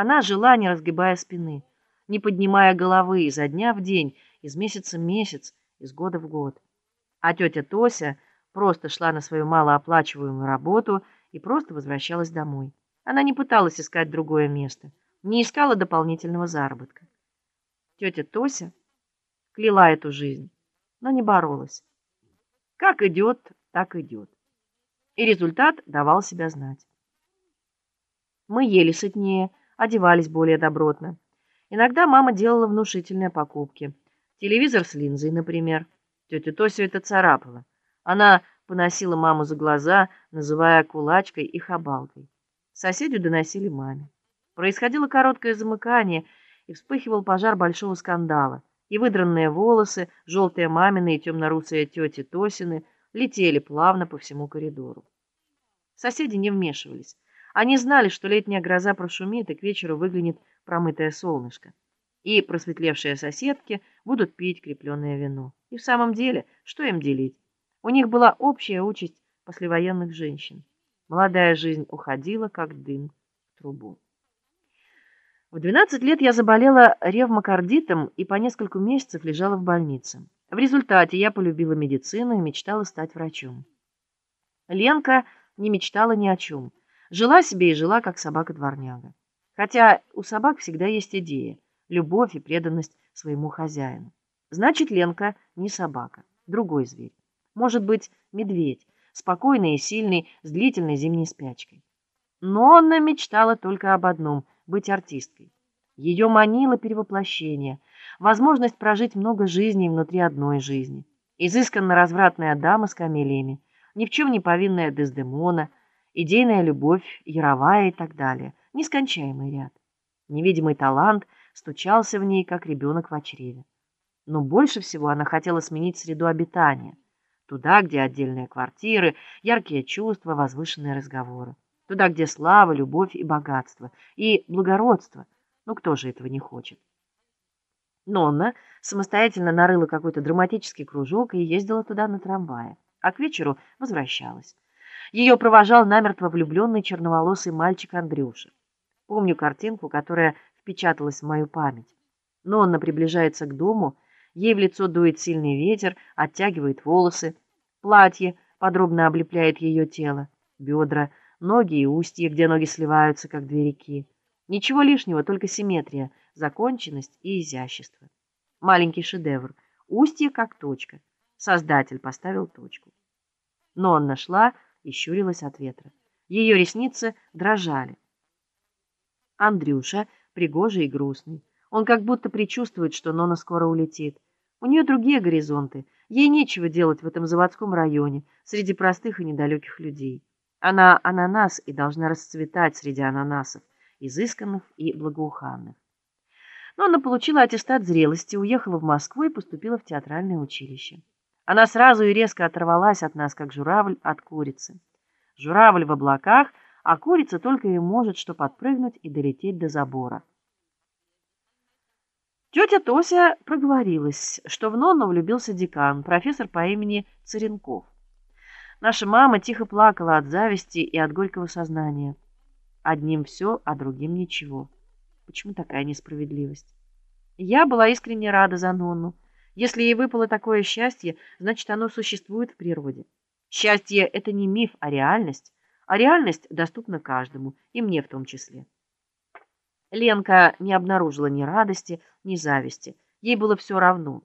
Она жила, не разгибая спины, не поднимая головы изо дня в день, из месяца в месяц, из года в год. А тетя Тося просто шла на свою малооплачиваемую работу и просто возвращалась домой. Она не пыталась искать другое место, не искала дополнительного заработка. Тетя Тося кляла эту жизнь, но не боролась. Как идет, так идет. И результат давал себя знать. Мы ели сытнее, одевались более добротно. Иногда мама делала внушительные покупки. Телевизор с линзой, например. Тетя Тося это царапала. Она поносила маму за глаза, называя кулачкой и хабалкой. Соседи доносили маме. Происходило короткое замыкание, и вспыхивал пожар большого скандала. И выдранные волосы, желтые мамины и темно-русые тети Тосины летели плавно по всему коридору. Соседи не вмешивались. Они знали, что летняя гроза прошумит, и к вечеру выглянет промытое солнышко. И просветлевшие соседки будут пить крепленное вино. И в самом деле, что им делить? У них была общая участь послевоенных женщин. Молодая жизнь уходила, как дым в трубу. В 12 лет я заболела ревмокардитом и по несколько месяцев лежала в больнице. В результате я полюбила медицину и мечтала стать врачом. Ленка не мечтала ни о чем. Жила себе и жила, как собака-дворняга. Хотя у собак всегда есть идея, любовь и преданность своему хозяину. Значит, Ленка не собака, другой зверь. Может быть, медведь, спокойный и сильный, с длительной зимней спячкой. Но она мечтала только об одном — быть артисткой. Ее манило перевоплощение, возможность прожить много жизней внутри одной жизни. Изысканно развратная дама с камелиями, ни в чем не повинная Дездемона — идейная любовь, яровая и так далее. Нескончаемый ряд. Невидимый талант стучался в ней, как ребенок в чреве. Но больше всего она хотела сменить среду обитания. Туда, где отдельные квартиры, яркие чувства, возвышенные разговоры. Туда, где слава, любовь и богатство. И благородство. Ну, кто же этого не хочет? Нонна самостоятельно нарыла какой-то драматический кружок и ездила туда на трамвае. А к вечеру возвращалась. Ее провожал намертво влюбленный черноволосый мальчик Андрюша. Помню картинку, которая впечаталась в мою память. Но он приближается к дому, ей в лицо дует сильный ветер, оттягивает волосы, платье подробно облепляет ее тело, бедра, ноги и устья, где ноги сливаются, как две реки. Ничего лишнего, только симметрия, законченность и изящество. Маленький шедевр, устье как точка. Создатель поставил точку. Но он нашла и щурилась от ветра. Ее ресницы дрожали. Андрюша пригожий и грустный. Он как будто предчувствует, что Нона скоро улетит. У нее другие горизонты. Ей нечего делать в этом заводском районе, среди простых и недалеких людей. Она ананас и должна расцветать среди ананасов, изысканных и благоуханных. Но она получила аттестат зрелости, уехала в Москву и поступила в театральное училище. Она сразу и резко оторвалась от нас, как журавль от курицы. Журавль в облаках, а курица только и может что подпрыгнуть и долететь до забора. Тетя Тося проговорилась, что в Нонну влюбился декан, профессор по имени Царенков. Наша мама тихо плакала от зависти и от горького сознания. Одним все, а другим ничего. Почему такая несправедливость? Я была искренне рада за Нонну. Если ей выпало такое счастье, значит, оно существует в природе. Счастье — это не миф, а реальность, а реальность доступна каждому, и мне в том числе. Ленка не обнаружила ни радости, ни зависти. Ей было все равно.